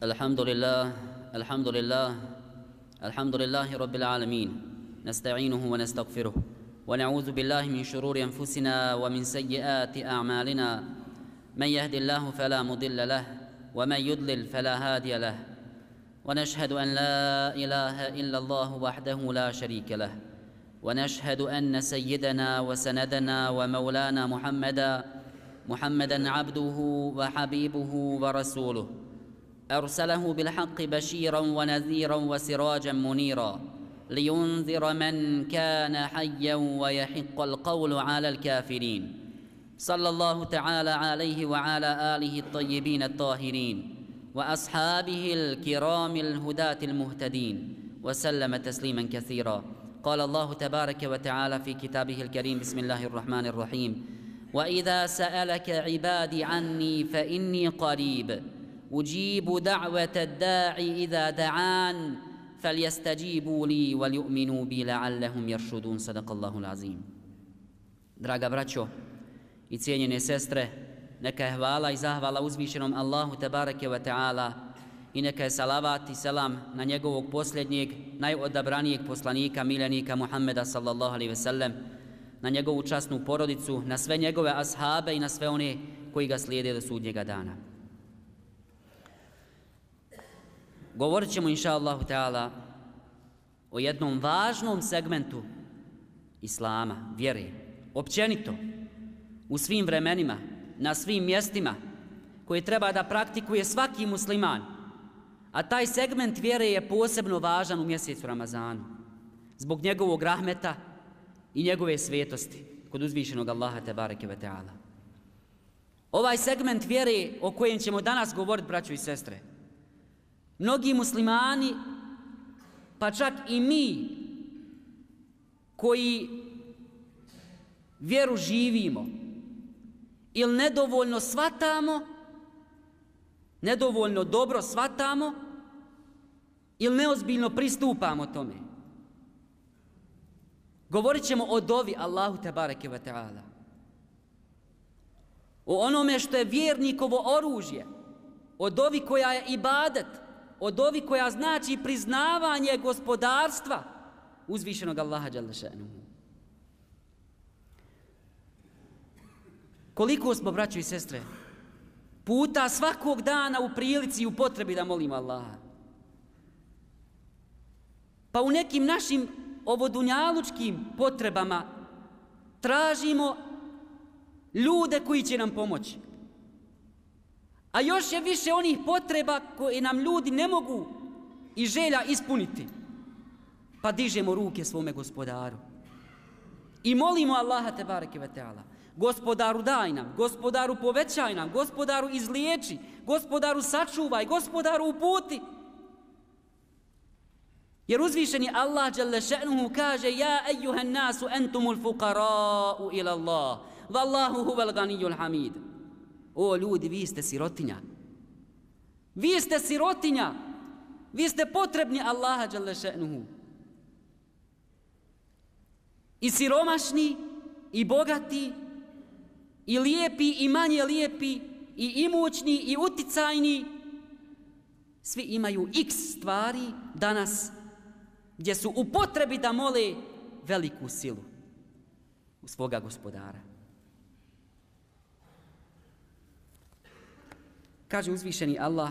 الحمد لله الحمد لله الحمد لله رب العالمين. نستعينه ونستغفره ونعوذ بالله من شرور أنفسنا ومن سيئات أعمالنا. من يهد الله فلا مضل له ومن يضلل فلا هادي له. ونشهد أن لا إله إلا الله وحده لا شريك له. ونشهد أن سيدنا وسندنا ومولانا محمدا محمدا عبده وحبيبه ورسوله. أرسله بالحق بشيرا ونذيرا وسراجا منيرا لينذر من كان حيا ويحق القول على الكافرين. صلى الله تعالى عليه وعلى آله الطيبين الطاهرين وأصحابه الكرام الهداة المهتدين وسلم تسليما كثيرا. قال الله تبارك وتعالى في كتابه الكريم بسم الله الرحمن الرحيم. وإذا سألك عبادي عني فإني قريب. اجيب دعوه الداعي اذا دعان فليستجيبوا لي وليؤمنوا بي لعلهم يرشدون صدق الله العظيم Draga braćo i cijenjene sestre, neka je hvala i zahvala uzvišenom Allahu tebareke ve taala i neka je salavat i selam na njegovog posljednjeg, najodabranijeg poslanika, miljenika Muhammeda sallallahu alaihi ve sellem, na njegovu časnu porodicu, na sve njegove ashabe i na sve one koji ga slijede do sudnjega dana. Govorit ćemo, inša Allahu Teala, o jednom važnom segmentu Islama, vjere, općenito, u svim vremenima, na svim mjestima, koje treba da praktikuje svaki musliman, a taj segment vjere je posebno važan u mjesecu Ramazanu, zbog njegovog rahmeta i njegove svetosti kod uzvišenog Allaha Tebareke ve Teala. Ovaj segment vjere o kojem ćemo danas govoriti, braćo i sestre, mnogi muslimani, pa čak i mi, koji vjeru živimo, ili nedovoljno svatamo, nedovoljno dobro svatamo, ili neozbiljno pristupamo tome. Govorit ćemo o dovi Allahu Tebareke ve Teala. O onome što je vjernikovo oružje. O dovi koja je ibadet. O dovi koja znači priznavanje gospodarstva uzvišenog Allaha Đalešenu. Koliko smo, braćo i sestre, puta svakog dana u prilici i u potrebi da molimo Allaha. Pa u nekim našim ovodunjalučkim potrebama tražimo ljude koji će nam pomoći. A još je više onih potreba koje nam ljudi ne mogu i želja ispuniti. Pa dižemo ruke svome gospodaru. I molimo Allaha te bareke ve teala. Gospodaru daj nam, gospodaru povećaj nam, gospodaru izliječi, gospodaru sačuvaj, gospodaru uputi. Jer uzvišeni Allah dželle še'nuhu kaže Ja ejuhan nasu entumul fukara'u ila Allah Wallahu huvel ganijul hamid O ljudi, vi ste sirotinja. Vi ste sirotinja. Vi ste potrebni Allaha dželle še'nuhu. I siromašni, i bogati, i lijepi, i manje lijepi, i imućni, i uticajni, svi imaju x stvari danas gdje su u potrebi da mole veliku silu u svoga gospodara. Kaže uzvišeni Allah,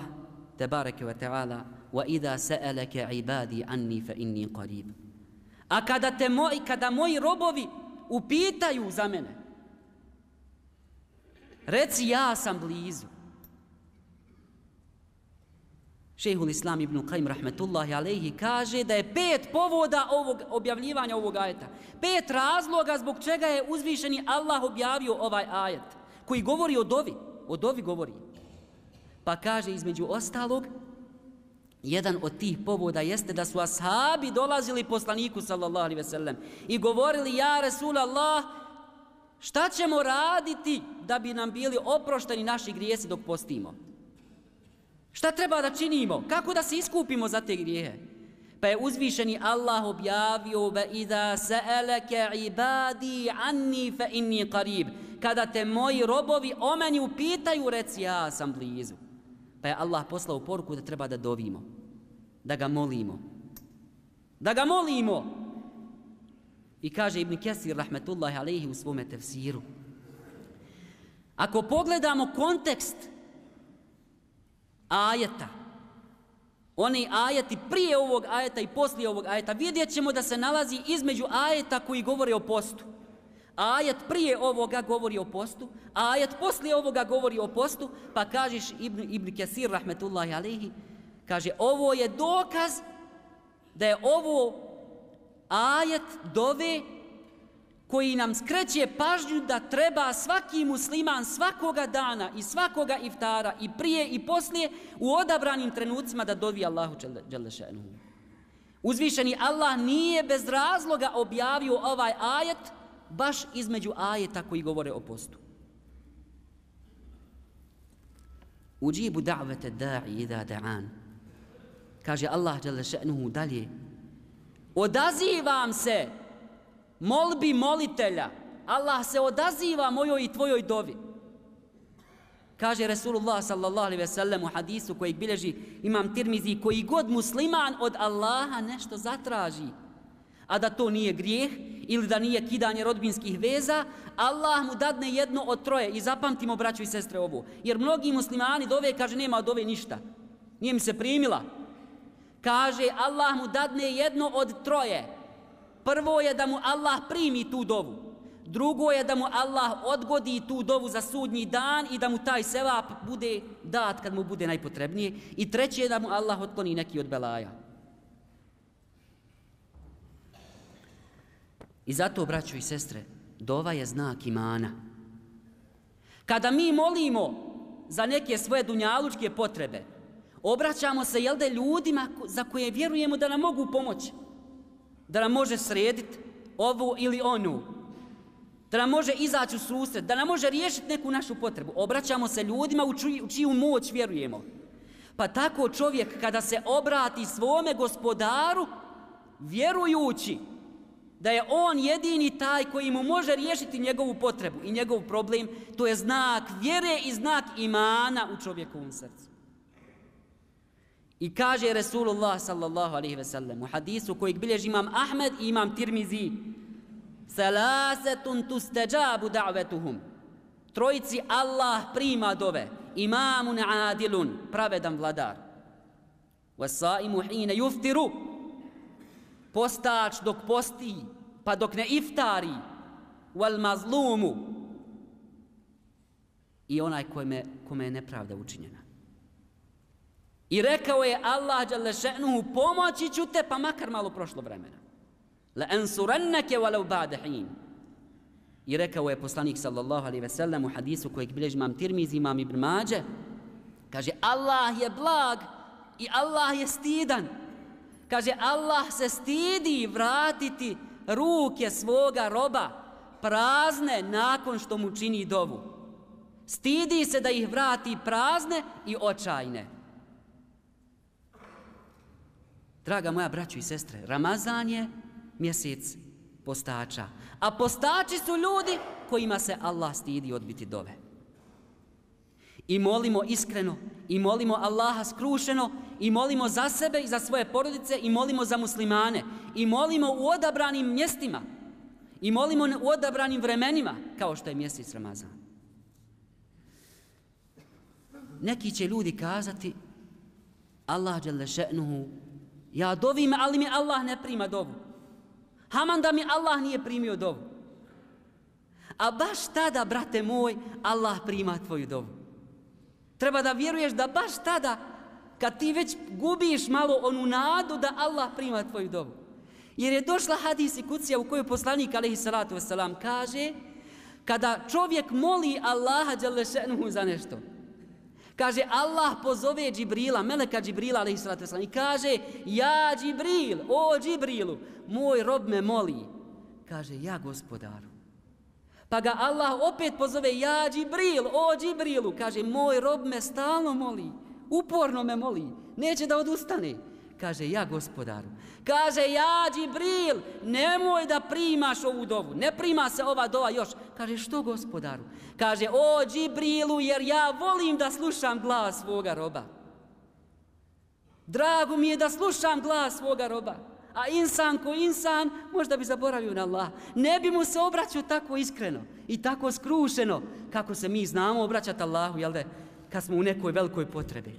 tebareke ve ta'ala, wa idha sa'alaka ibadi anni fa inni qarib. A kada te moji, kada moji robovi upitaju za mene, reci ja sam blizu. Šehul Islam ibn Qajm rahmetullahi alaihi kaže da je pet povoda ovog objavljivanja ovog ajeta. Pet razloga zbog čega je uzvišeni Allah objavio ovaj ajet koji govori o dovi. O dovi govori. Pa kaže između ostalog jedan od tih povoda jeste da su ashabi dolazili poslaniku sallallahu alaihi ve sellem i govorili ja Resulallah, šta ćemo raditi da bi nam bili oprošteni naši grijesi dok postimo. Šta treba da činimo? Kako da se iskupimo za te grijehe? Pa je uzvišeni Allah objavio ve iza sa'alaka ibadi anni fa inni qarib. Kada te moji robovi o meni upitaju, reci ja sam blizu. Pa je Allah poslao poruku da treba da dovimo. Da ga molimo. Da ga molimo. I kaže Ibn Kesir, rahmetullahi alaihi, u svome tefsiru. Ako pogledamo kontekst ajeta, oni ajeti prije ovog ajeta i poslije ovog ajeta, vidjet ćemo da se nalazi između ajeta koji govore o postu. Ajet prije ovoga govori o postu, ajet poslije ovoga govori o postu, pa kažeš Ibn, Ibn Kesir, rahmetullahi alihi, kaže, ovo je dokaz da je ovo ajet dove koji nam skreće pažnju da treba svaki musliman svakoga dana i svakoga iftara i prije i poslije u odabranim trenucima da dovi Allahu Đelešenu. Uzvišeni Allah nije bez razloga objavio ovaj ajet baš između ajeta koji govore o postu. Uđibu da'vete da'i idha da'an. Kaže Allah dželle še'nuhu dalje. Odazivam se molbi molitelja. Allah se odaziva mojoj i tvojoj dovi. Kaže Resulullah sallallahu alaihi ve sellem u hadisu kojeg bilježi imam tirmizi koji god musliman od Allaha nešto zatraži, a da to nije grijeh ili da nije kidanje rodbinskih veza, Allah mu dadne jedno od troje i zapamtimo braćo i sestre ovo. Jer mnogi muslimani dove kaže nema od ove ništa. Nije mi se primila. Kaže Allah mu dadne jedno od troje. Prvo je da mu Allah primi tu dovu. Drugo je da mu Allah odgodi tu dovu za sudnji dan i da mu taj sevap bude dat kad mu bude najpotrebnije. I treće je da mu Allah otkloni neki od belaja. I zato, braćo i sestre, dova je znak imana. Kada mi molimo za neke svoje dunjalučke potrebe, obraćamo se, jel da, ljudima za koje vjerujemo da nam mogu pomoći da nam može srediti ovu ili onu, da nam može izaći u susret, da nam može riješiti neku našu potrebu. Obraćamo se ljudima u čiju, u čiju moć vjerujemo. Pa tako čovjek kada se obrati svome gospodaru, vjerujući da je on jedini taj koji mu može riješiti njegovu potrebu i njegov problem, to je znak vjere i znak imana u čovjekovom srcu. I kaže Resulullah sallallahu alaihi ve sellem u hadisu kojeg bilježi imam Ahmed i imam Tirmizi Salasetun tusteđabu da'vetuhum. Trojici Allah prima dove Imamun adilun Pravedan vladar. Wasaimu hine juftiru Postač dok posti Pa dok ne iftari Wal mazlumu I onaj kome, kome je nepravda učinjena I rekao je Allah dželle šanehu pomoći ću te pa makar malo prošlo vremena. La ansurannaka walau ba'da hin. I rekao je poslanik sallallahu alejhi ve sellem u hadisu kojeg bilježi Imam Tirmizi, Imam Ibn Mađe, kaže Allah je blag i Allah je stidan. Kaže Allah se stidi vratiti ruke svoga roba prazne nakon što mu čini dovu. Stidi se da ih vrati prazne i očajne. Draga moja braćo i sestre, Ramazan je mjesec postača. A postači su ljudi kojima se Allah stidi odbiti dove. I molimo iskreno, i molimo Allaha skrušeno, i molimo za sebe i za svoje porodice, i molimo za muslimane, i molimo u odabranim mjestima, i molimo u odabranim vremenima, kao što je mjesec Ramazan. Neki će ljudi kazati, Allah dželle še'nuhu Ja dovim, ali mi Allah ne prima dovu. Haman da mi Allah nije primio dovu. A baš tada, brate moj, Allah prima tvoju dovu. Treba da vjeruješ da baš tada, kad ti već gubiš malo onu nadu da Allah prima tvoju dobu. Jer je došla hadis i kucija u kojoj poslanik, alaihi salatu wasalam, kaže, kada čovjek moli Allaha za nešto, Kaže, Allah pozove Džibrila, meleka Džibrila, ali i kaže, ja Džibril, o Džibrilu, moj rob me moli. Kaže, ja gospodaru. Pa ga Allah opet pozove, ja Džibril, o Džibrilu, kaže, moj rob me stalno moli, uporno me moli, neće da odustane. Kaže, ja gospodaru. Kaže, ja Džibril, nemoj da primaš ovu dovu. Ne prima se ova dova još. Kaže, što gospodaru? Kaže, o Džibrilu, jer ja volim da slušam glas svoga roba. Drago mi je da slušam glas svoga roba. A insan ko insan, možda bi zaboravio na Allah. Ne bi mu se obraćao tako iskreno i tako skrušeno, kako se mi znamo obraćati Allahu, jel da, kad smo u nekoj velikoj potrebi.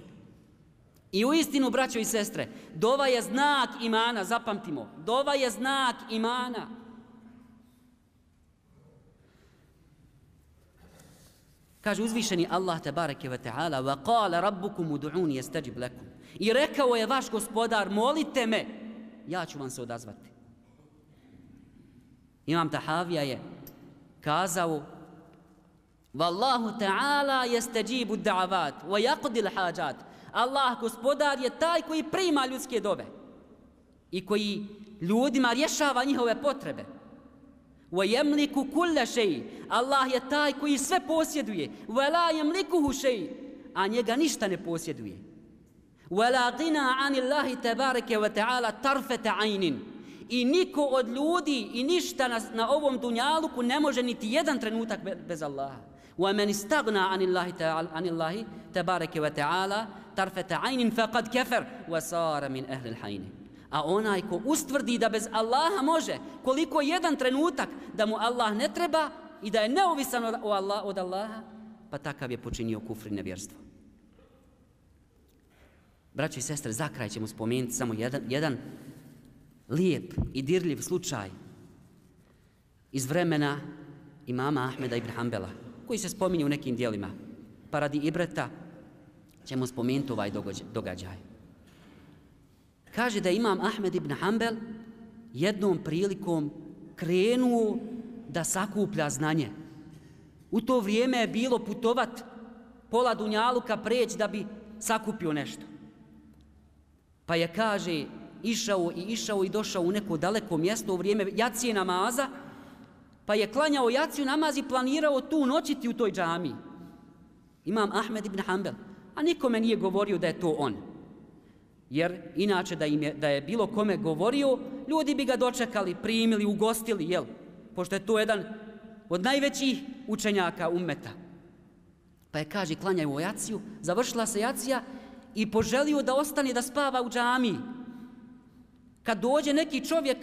I u istinu, braćo i sestre, dova je znak imana, zapamtimo. Dova je znak imana. Kaže uzvišeni Allah te bareke ve taala wa qala rabbukum ud'uni yastajib lakum. I rekao je vaš gospodar molite me ja ću vam se odazvati. Imam Tahavija je kazao Wallahu ta'ala yastajibu ad-da'avat wa yaqdi al-hajat. Allah gospodar je taj koji prima ljudske dove i koji ljudima rješava njihove potrebe. Wa yamliku kulla shay. Allah je taj koji sve posjeduje. Wa la yamlikuhu shay. A njega ništa ne posjeduje. Wa la ghina 'an Allah tabaraka wa ta'ala tarfata 'aynin. I niko od ljudi i ništa na, na ovom dunjaluku ne može niti jedan trenutak bez Allaha. ومن استغنى عن الله تعالى عن الله تبارك وتعالى طرفة عين فقد كفر وصار من أهل الحين A onaj ko ustvrdi da bez Allaha može, koliko jedan trenutak da mu Allah ne treba i da je neovisan od, Allah, od Allaha, pa takav je počinio kufr i nevjerstvo. Braći i sestre, za kraj ćemo spomenuti samo jedan, jedan lijep i dirljiv slučaj iz vremena imama Ahmeda ibn Hanbala koji se spominje u nekim dijelima. Pa radi Ibreta ćemo spomenuti ovaj događaj. Kaže da imam Ahmed ibn Hanbel jednom prilikom krenuo da sakuplja znanje. U to vrijeme je bilo putovat pola Dunjaluka preći da bi sakupio nešto. Pa je, kaže, išao i išao i došao u neko daleko mjesto u vrijeme jacije namaza, pa je klanjao jaciju namaz i planirao tu noćiti u toj džami. Imam Ahmed ibn Hanbel. A nikome nije govorio da je to on. Jer inače da, im je, da je bilo kome govorio, ljudi bi ga dočekali, primili, ugostili, jel? Pošto je to jedan od najvećih učenjaka ummeta. Pa je, kaže, klanjaju jaciju, završila se jacija i poželio da ostane da spava u džami. Kad dođe neki čovjek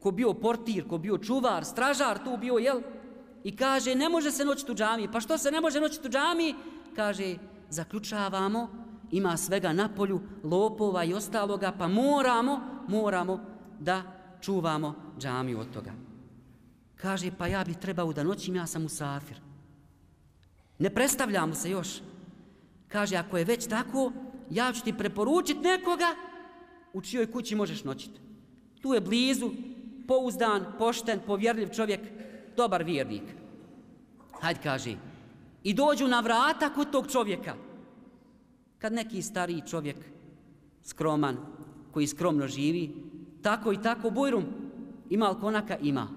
ko bio portir, ko bio čuvar, stražar tu bio, jel? I kaže, ne može se noći u džami. Pa što se ne može noći u džami? Kaže, zaključavamo, ima svega na polju, lopova i ostaloga, pa moramo, moramo da čuvamo džamiju od toga. Kaže, pa ja bih trebao da noćim, ja sam musafir. Ne predstavljamo se još. Kaže, ako je već tako, ja ću ti preporučiti nekoga u čijoj kući možeš noćiti. Tu je blizu, pouzdan, pošten, povjerljiv čovjek, dobar vjernik. Hajde kaže, i dođu na vrata kod tog čovjeka. Kad neki stariji čovjek, skroman, koji skromno živi, tako i tako bujrum, ima li konaka? Ima.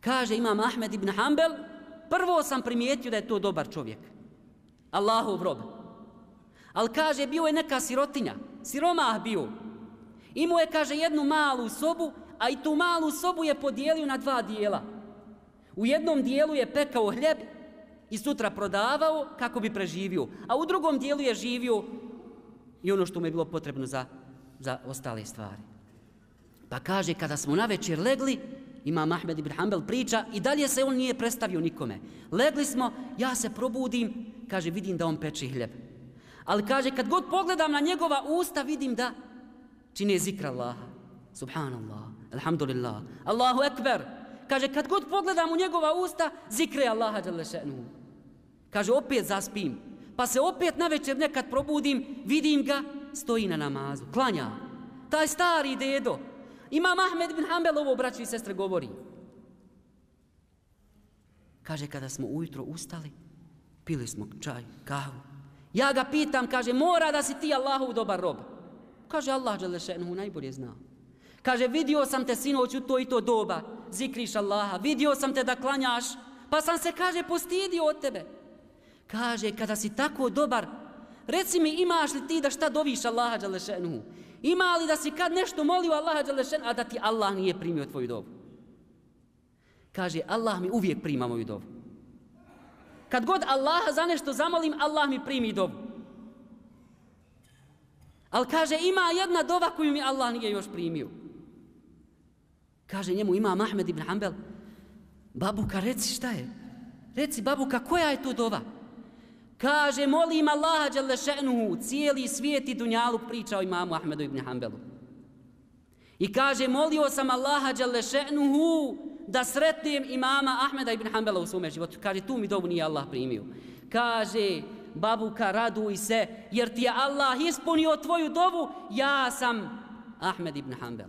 Kaže imam Ahmed ibn Hanbel, prvo sam primijetio da je to dobar čovjek. Allahov rob. Ali kaže, bio je neka sirotinja, siromah bio, Imao je, kaže, jednu malu sobu, a i tu malu sobu je podijelio na dva dijela. U jednom dijelu je pekao hljeb i sutra prodavao kako bi preživio. A u drugom dijelu je živio i ono što mu je bilo potrebno za, za ostale stvari. Pa kaže, kada smo na večer legli, ima Mahmed ibn Hanbel priča i dalje se on nije predstavio nikome. Legli smo, ja se probudim, kaže, vidim da on peče hljeb. Ali kaže, kad god pogledam na njegova usta, vidim da čine zikr Allaha. Subhanallah, alhamdulillah, Allahu ekber. Kaže, kad god pogledam u njegova usta, zikre Allaha Đalešenu. Kaže, opet zaspim. Pa se opet na večer nekad probudim, vidim ga, stoji na namazu, klanja. Taj stari dedo. Imam Ahmed bin Hanbel ovo, braći i sestre, govori. Kaže, kada smo ujutro ustali, pili smo čaj, kahu. Ja ga pitam, kaže, mora da si ti Allahu dobar rob. Kaže Allah Đelešenu, najbolje zna. Kaže, vidio sam te sinoć u to i to doba, zikriš Allaha, vidio sam te da klanjaš, pa sam se, kaže, postidio od tebe. Kaže, kada si tako dobar, Reci mi imaš li ti da šta doviš Allaha Đalešenuhu? Ima li da si kad nešto molio Allaha Đalešenuhu, a da ti Allah nije primio tvoju dobu? Kaže, Allah mi uvijek prima moju dobu. Kad god Allaha za nešto zamolim, Allah mi primi dobu. Ali kaže, ima jedna dova koju mi Allah nije još primio. Kaže njemu, ima Mahmed ibn Hanbel, babuka, reci šta je? Reci, babuka, koja je to dova? Kaže, molim Allaha dželle cijeli svijet i dunjaluk pričao imamu Ahmedu ibn Hanbelu. I kaže, molio sam Allaha dželle da sretnem imama Ahmeda ibn Hanbela u svome životu. Kaže, tu mi dobu nije Allah primio. Kaže, babuka, raduj se, jer ti je Allah ispunio tvoju dovu, ja sam Ahmed ibn Hanbel.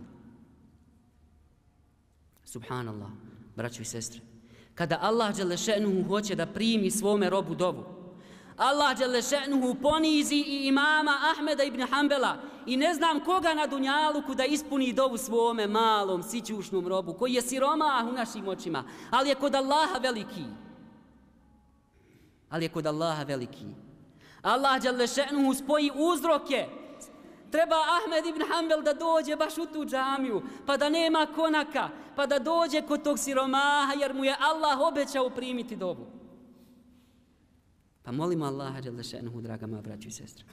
Subhanallah, braćo i sestre. Kada Allah Đelešenuhu hoće da primi svome robu dovu, Allah Đelešenuhu ponizi i imama Ahmeda ibn Hanbela i ne znam koga na Dunjaluku da ispuni dovu svome malom, sićušnom robu, koji je siromah u našim očima, ali je kod Allaha veliki. Ali je kod Allaha veliki. Allah Đelešenuhu spoji uzroke Treba Ahmed ibn Hanbel da dođe baš u tu džamiju, pa da nema konaka, pa da dođe kod tog siromaha, jer mu je Allah obećao primiti dobu. Pa molimo Allaha Đelešenuhu, draga moja braću i sestre.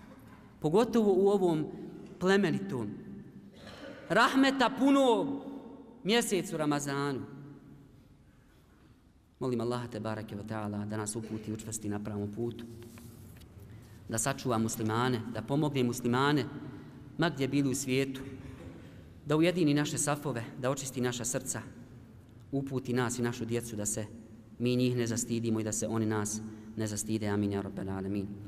Pogotovo u ovom plemenitom, rahmeta punom mjesecu Ramazanu. Molim Allaha te barake wa ta'ala da nas uputi učvrsti na pravom putu. Da sačuva muslimane, da pomogne muslimane ma gdje bili u svijetu, da ujedini naše safove, da očisti naša srca, uputi nas i našu djecu da se mi njih ne zastidimo i da se oni nas ne zastide. Amin, ja rabbel alamin.